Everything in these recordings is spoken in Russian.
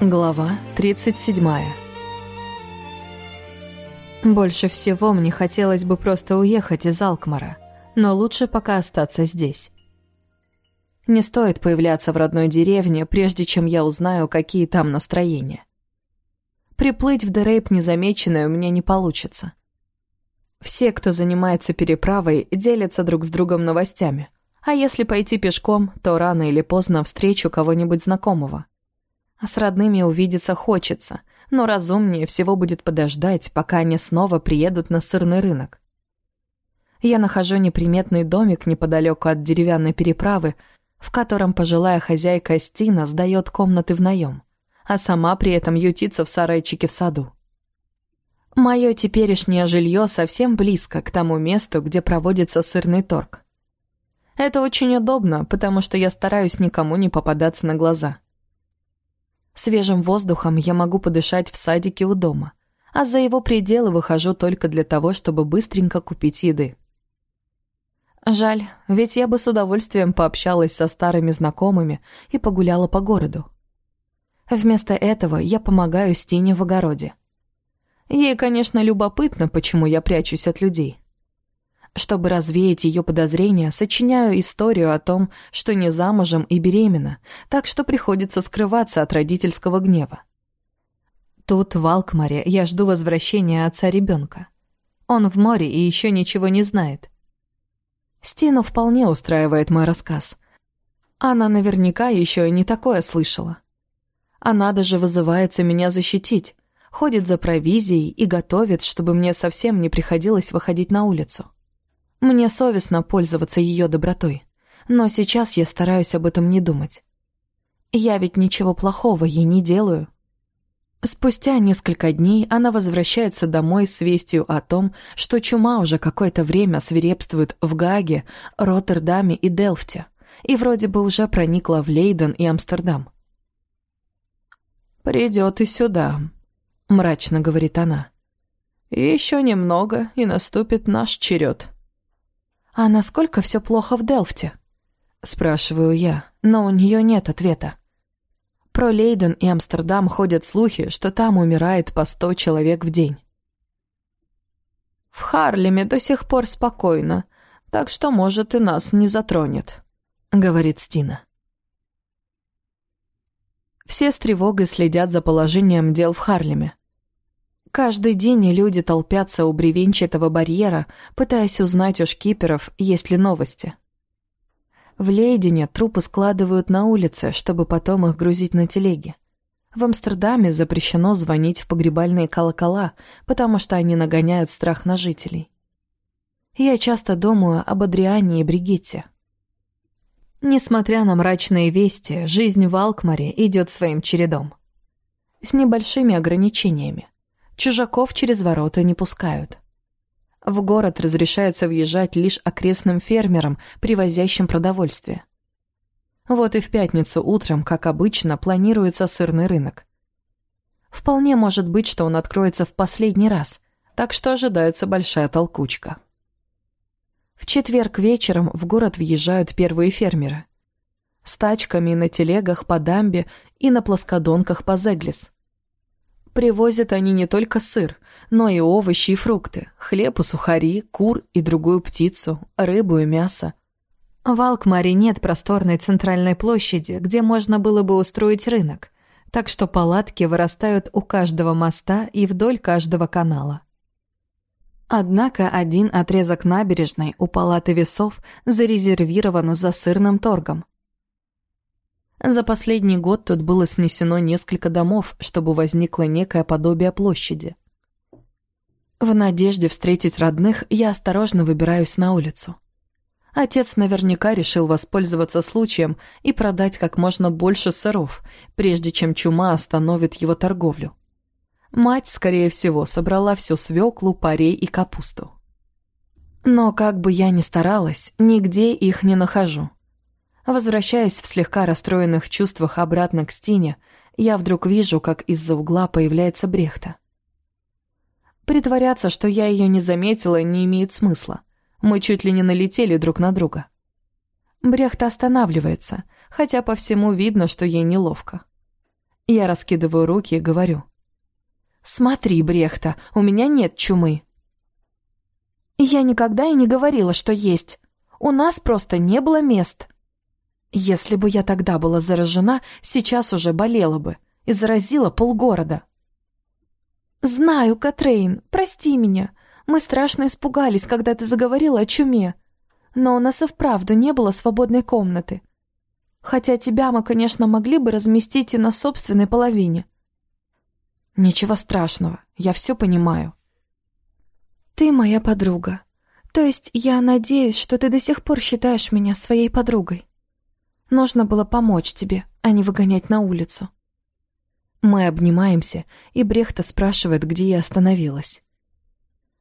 Глава 37 Больше всего мне хотелось бы просто уехать из Алкмара, но лучше пока остаться здесь. Не стоит появляться в родной деревне, прежде чем я узнаю, какие там настроения. Приплыть в Дерейп незамеченной у меня не получится. Все, кто занимается переправой, делятся друг с другом новостями. А если пойти пешком, то рано или поздно встречу кого-нибудь знакомого. А с родными увидеться хочется, но разумнее всего будет подождать, пока они снова приедут на сырный рынок. Я нахожу неприметный домик неподалеку от деревянной переправы, в котором пожилая хозяйка Стина сдает комнаты в наем, а сама при этом ютится в сарайчике в саду. Мое теперешнее жилье совсем близко к тому месту, где проводится сырный торг. Это очень удобно, потому что я стараюсь никому не попадаться на глаза. Свежим воздухом я могу подышать в садике у дома, а за его пределы выхожу только для того, чтобы быстренько купить еды. Жаль, ведь я бы с удовольствием пообщалась со старыми знакомыми и погуляла по городу. Вместо этого я помогаю Стине в огороде. Ей, конечно, любопытно, почему я прячусь от людей. Чтобы развеять ее подозрения, сочиняю историю о том, что не замужем и беременна, так что приходится скрываться от родительского гнева. Тут, в Алкмаре, я жду возвращения отца ребенка. Он в море и еще ничего не знает. Стену вполне устраивает мой рассказ. Она наверняка еще и не такое слышала. Она даже вызывается меня защитить, ходит за провизией и готовит, чтобы мне совсем не приходилось выходить на улицу. Мне совестно пользоваться ее добротой, но сейчас я стараюсь об этом не думать. Я ведь ничего плохого ей не делаю. Спустя несколько дней она возвращается домой с вестью о том, что чума уже какое-то время свирепствует в Гаге, Роттердаме и Делфте, и вроде бы уже проникла в Лейден и Амстердам. «Придет и сюда», — мрачно говорит она. «Еще немного, и наступит наш черед». «А насколько все плохо в Делфте?» Спрашиваю я, но у нее нет ответа. Про Лейден и Амстердам ходят слухи, что там умирает по сто человек в день. «В Харлеме до сих пор спокойно, так что, может, и нас не затронет», — говорит Стина. Все с тревогой следят за положением дел в Харлеме. Каждый день люди толпятся у бревенчатого барьера, пытаясь узнать у шкиперов, есть ли новости. В Лейдене трупы складывают на улице, чтобы потом их грузить на телеги. В Амстердаме запрещено звонить в погребальные колокола, потому что они нагоняют страх на жителей. Я часто думаю об Адриане и Бригитте. Несмотря на мрачные вести, жизнь в Алкмаре идет своим чередом. С небольшими ограничениями. Чужаков через ворота не пускают. В город разрешается въезжать лишь окрестным фермерам, привозящим продовольствие. Вот и в пятницу утром, как обычно, планируется сырный рынок. Вполне может быть, что он откроется в последний раз, так что ожидается большая толкучка. В четверг вечером в город въезжают первые фермеры. С тачками на телегах по дамбе и на плоскодонках по Зеглис. Привозят они не только сыр, но и овощи и фрукты, хлеб и сухари, кур и другую птицу, рыбу и мясо. В Алкмаре нет просторной центральной площади, где можно было бы устроить рынок, так что палатки вырастают у каждого моста и вдоль каждого канала. Однако один отрезок набережной у палаты весов зарезервирован за сырным торгом, за последний год тут было снесено несколько домов, чтобы возникло некое подобие площади. В надежде встретить родных я осторожно выбираюсь на улицу. Отец наверняка решил воспользоваться случаем и продать как можно больше сыров, прежде чем чума остановит его торговлю. Мать, скорее всего, собрала всю свеклу, парей и капусту. Но как бы я ни старалась, нигде их не нахожу. Возвращаясь в слегка расстроенных чувствах обратно к Стине, я вдруг вижу, как из-за угла появляется Брехта. Притворяться, что я ее не заметила, не имеет смысла. Мы чуть ли не налетели друг на друга. Брехта останавливается, хотя по всему видно, что ей неловко. Я раскидываю руки и говорю. «Смотри, Брехта, у меня нет чумы». «Я никогда и не говорила, что есть. У нас просто не было мест». Если бы я тогда была заражена, сейчас уже болела бы и заразила полгорода. «Знаю, Катрейн, прости меня. Мы страшно испугались, когда ты заговорила о чуме. Но у нас и вправду не было свободной комнаты. Хотя тебя мы, конечно, могли бы разместить и на собственной половине». «Ничего страшного, я все понимаю». «Ты моя подруга. То есть я надеюсь, что ты до сих пор считаешь меня своей подругой». Нужно было помочь тебе, а не выгонять на улицу. Мы обнимаемся, и Брехта спрашивает, где я остановилась.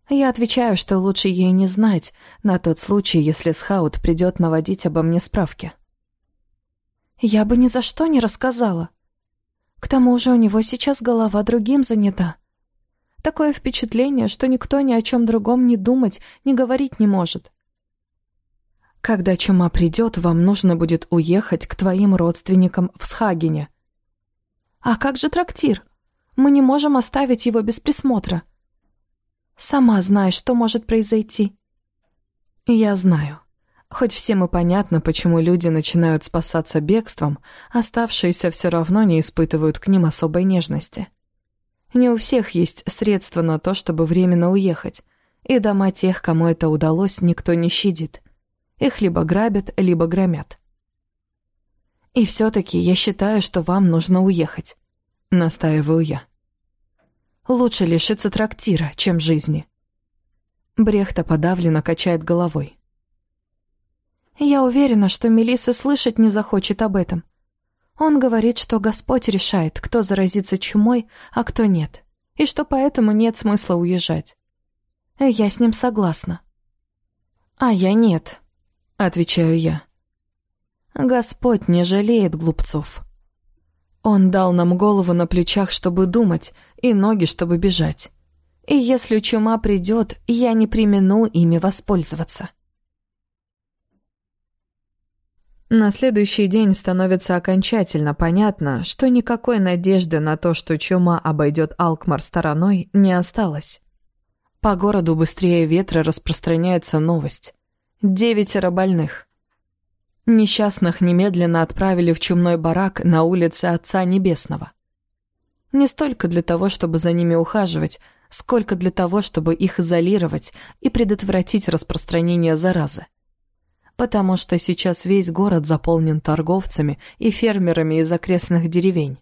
Я отвечаю, что лучше ей не знать, на тот случай, если Схаут придет наводить обо мне справки. Я бы ни за что не рассказала. К тому же у него сейчас голова другим занята. Такое впечатление, что никто ни о чем другом не думать, не говорить не может. Когда чума придет, вам нужно будет уехать к твоим родственникам в Схагене. А как же трактир? Мы не можем оставить его без присмотра. Сама знаешь, что может произойти. Я знаю. Хоть всем и понятно, почему люди начинают спасаться бегством, оставшиеся все равно не испытывают к ним особой нежности. Не у всех есть средства на то, чтобы временно уехать, и дома тех, кому это удалось, никто не щадит. Их либо грабят, либо громят. И все-таки я считаю, что вам нужно уехать. Настаиваю я. Лучше лишиться трактира, чем жизни. Брехта подавленно качает головой. Я уверена, что Мелисса слышать не захочет об этом. Он говорит, что Господь решает, кто заразится чумой, а кто нет, и что поэтому нет смысла уезжать. Я с ним согласна. А я нет отвечаю я. Господь не жалеет глупцов. Он дал нам голову на плечах, чтобы думать, и ноги, чтобы бежать. И если чума придет, я не примену ими воспользоваться. На следующий день становится окончательно понятно, что никакой надежды на то, что чума обойдет Алкмар стороной, не осталось. По городу быстрее ветра распространяется новость. Девятеро больных. Несчастных немедленно отправили в чумной барак на улице Отца Небесного. Не столько для того, чтобы за ними ухаживать, сколько для того, чтобы их изолировать и предотвратить распространение заразы. Потому что сейчас весь город заполнен торговцами и фермерами из окрестных деревень.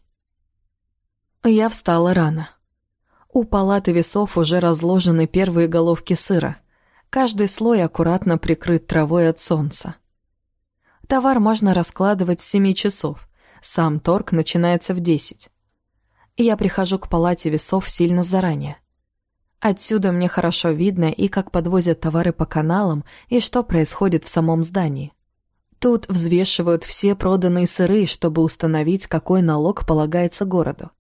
Я встала рано. У палаты весов уже разложены первые головки сыра – Каждый слой аккуратно прикрыт травой от солнца. Товар можно раскладывать с семи часов. Сам торг начинается в десять. Я прихожу к палате весов сильно заранее. Отсюда мне хорошо видно и как подвозят товары по каналам, и что происходит в самом здании. Тут взвешивают все проданные сыры, чтобы установить, какой налог полагается городу.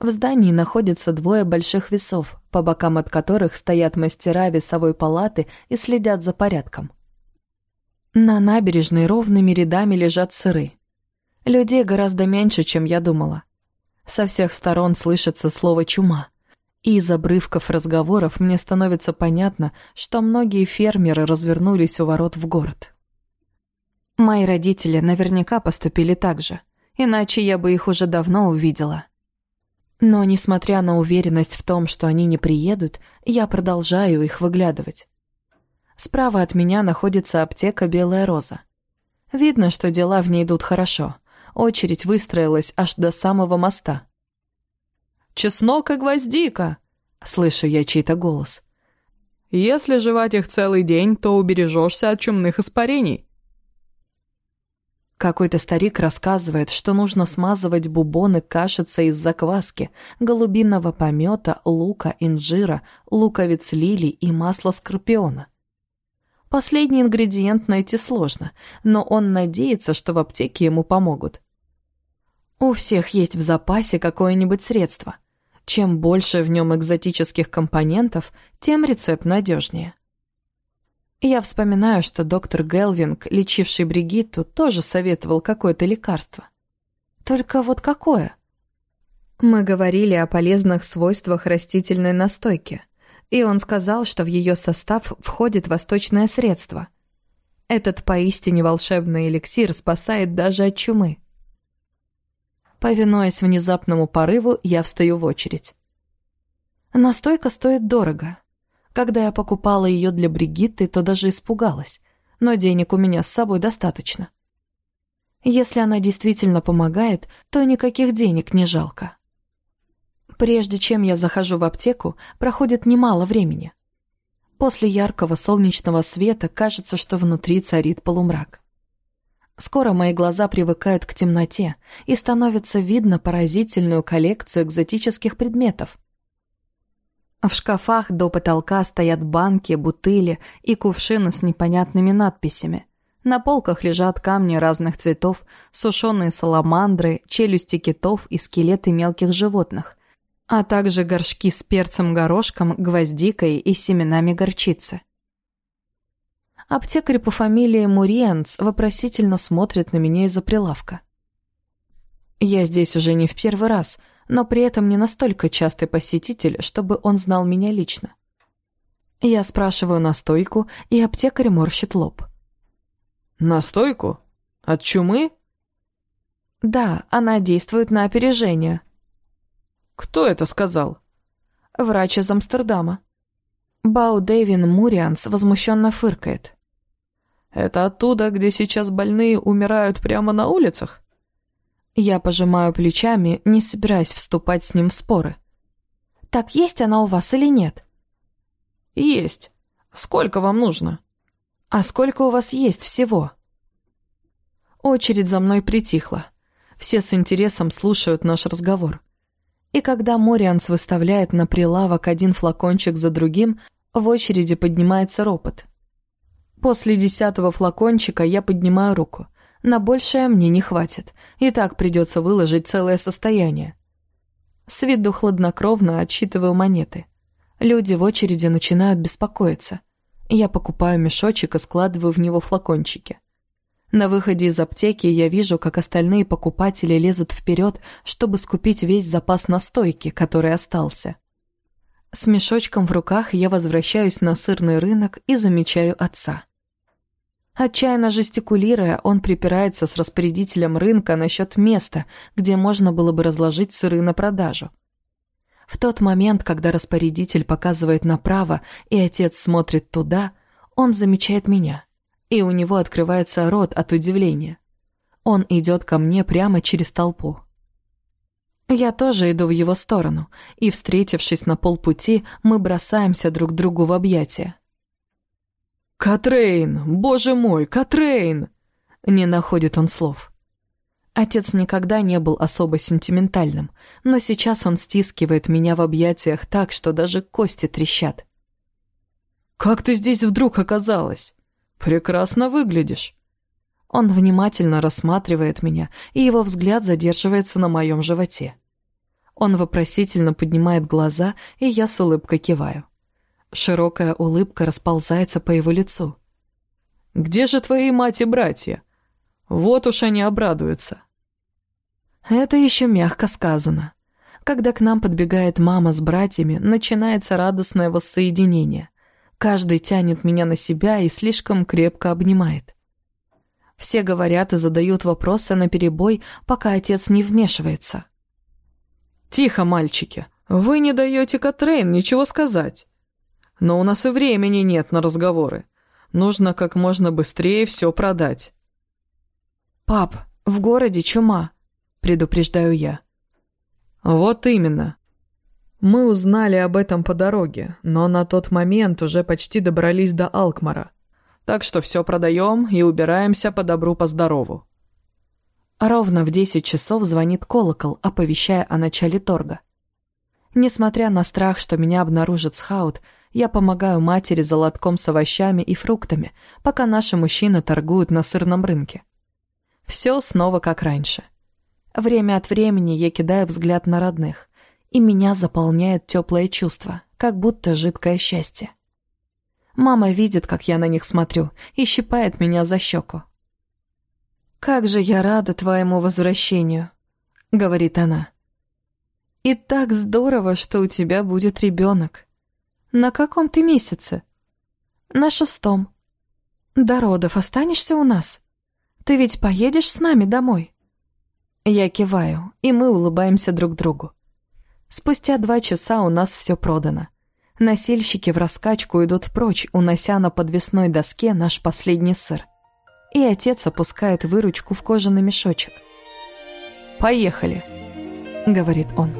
В здании находятся двое больших весов, по бокам от которых стоят мастера весовой палаты и следят за порядком. На набережной ровными рядами лежат сыры. Людей гораздо меньше, чем я думала. Со всех сторон слышится слово «чума». И из обрывков разговоров мне становится понятно, что многие фермеры развернулись у ворот в город. Мои родители наверняка поступили так же, иначе я бы их уже давно увидела. Но, несмотря на уверенность в том, что они не приедут, я продолжаю их выглядывать. Справа от меня находится аптека «Белая роза». Видно, что дела в ней идут хорошо. Очередь выстроилась аж до самого моста. «Чеснок и гвоздика!» — слышу я чей-то голос. «Если жевать их целый день, то убережешься от чумных испарений». Какой-то старик рассказывает, что нужно смазывать бубоны кашицей из закваски, голубиного помета, лука, инжира, луковиц лилий и масла скорпиона. Последний ингредиент найти сложно, но он надеется, что в аптеке ему помогут. У всех есть в запасе какое-нибудь средство. Чем больше в нем экзотических компонентов, тем рецепт надежнее. Я вспоминаю, что доктор Гелвинг, лечивший Бригитту, тоже советовал какое-то лекарство. Только вот какое? Мы говорили о полезных свойствах растительной настойки, и он сказал, что в ее состав входит восточное средство. Этот поистине волшебный эликсир спасает даже от чумы. Повинуясь внезапному порыву, я встаю в очередь. Настойка стоит дорого. Когда я покупала ее для Бригитты, то даже испугалась, но денег у меня с собой достаточно. Если она действительно помогает, то никаких денег не жалко. Прежде чем я захожу в аптеку, проходит немало времени. После яркого солнечного света кажется, что внутри царит полумрак. Скоро мои глаза привыкают к темноте, и становится видно поразительную коллекцию экзотических предметов. В шкафах до потолка стоят банки, бутыли и кувшины с непонятными надписями. На полках лежат камни разных цветов, сушеные саламандры, челюсти китов и скелеты мелких животных, а также горшки с перцем-горошком, гвоздикой и семенами горчицы. Аптекарь по фамилии Муриенц вопросительно смотрит на меня из-за прилавка. Я здесь уже не в первый раз, но при этом не настолько частый посетитель, чтобы он знал меня лично. Я спрашиваю настойку, и аптекарь морщит лоб. «Настойку? От чумы?» «Да, она действует на опережение». «Кто это сказал?» «Врач из Амстердама». Бау Дэвин Мурианс возмущенно фыркает. Это оттуда, где сейчас больные умирают прямо на улицах? Я пожимаю плечами, не собираясь вступать с ним в споры. Так есть она у вас или нет? Есть. Сколько вам нужно? А сколько у вас есть всего? Очередь за мной притихла. Все с интересом слушают наш разговор. И когда Морианс выставляет на прилавок один флакончик за другим, в очереди поднимается ропот. После десятого флакончика я поднимаю руку. На большее мне не хватит, и так придется выложить целое состояние. С виду хладнокровно отсчитываю монеты. Люди в очереди начинают беспокоиться. Я покупаю мешочек и складываю в него флакончики. На выходе из аптеки я вижу, как остальные покупатели лезут вперед, чтобы скупить весь запас настойки, который остался. С мешочком в руках я возвращаюсь на сырный рынок и замечаю отца. Отчаянно жестикулируя, он припирается с распорядителем рынка насчет места, где можно было бы разложить сыры на продажу. В тот момент, когда распорядитель показывает направо, и отец смотрит туда, он замечает меня, и у него открывается рот от удивления. Он идет ко мне прямо через толпу. Я тоже иду в его сторону, и, встретившись на полпути, мы бросаемся друг другу в объятия. «Катрейн! Боже мой, Катрейн!» Не находит он слов. Отец никогда не был особо сентиментальным, но сейчас он стискивает меня в объятиях так, что даже кости трещат. «Как ты здесь вдруг оказалась? Прекрасно выглядишь!» Он внимательно рассматривает меня, и его взгляд задерживается на моем животе. Он вопросительно поднимает глаза, и я с улыбкой киваю. Широкая улыбка расползается по его лицу. «Где же твои мать и братья? Вот уж они обрадуются». Это еще мягко сказано. Когда к нам подбегает мама с братьями, начинается радостное воссоединение. Каждый тянет меня на себя и слишком крепко обнимает. Все говорят и задают вопросы на перебой, пока отец не вмешивается. «Тихо, мальчики, вы не даете Катрейн ничего сказать. Но у нас и времени нет на разговоры. Нужно как можно быстрее все продать. «Пап, в городе чума», — предупреждаю я. «Вот именно. Мы узнали об этом по дороге, но на тот момент уже почти добрались до Алкмара. Так что все продаем и убираемся по добру, по здорову». Ровно в десять часов звонит колокол, оповещая о начале торга. Несмотря на страх, что меня обнаружит схаут, я помогаю матери за лотком с овощами и фруктами, пока наши мужчины торгуют на сырном рынке. Все снова как раньше. Время от времени я кидаю взгляд на родных, и меня заполняет теплое чувство, как будто жидкое счастье. Мама видит, как я на них смотрю, и щипает меня за щеку. «Как же я рада твоему возвращению», — говорит она. «И так здорово, что у тебя будет ребенок. На каком ты месяце?» «На шестом. До родов останешься у нас? Ты ведь поедешь с нами домой?» Я киваю, и мы улыбаемся друг другу. Спустя два часа у нас все продано. Носильщики в раскачку идут прочь, унося на подвесной доске наш последний сыр. И отец опускает выручку в кожаный мешочек. «Поехали», — говорит он.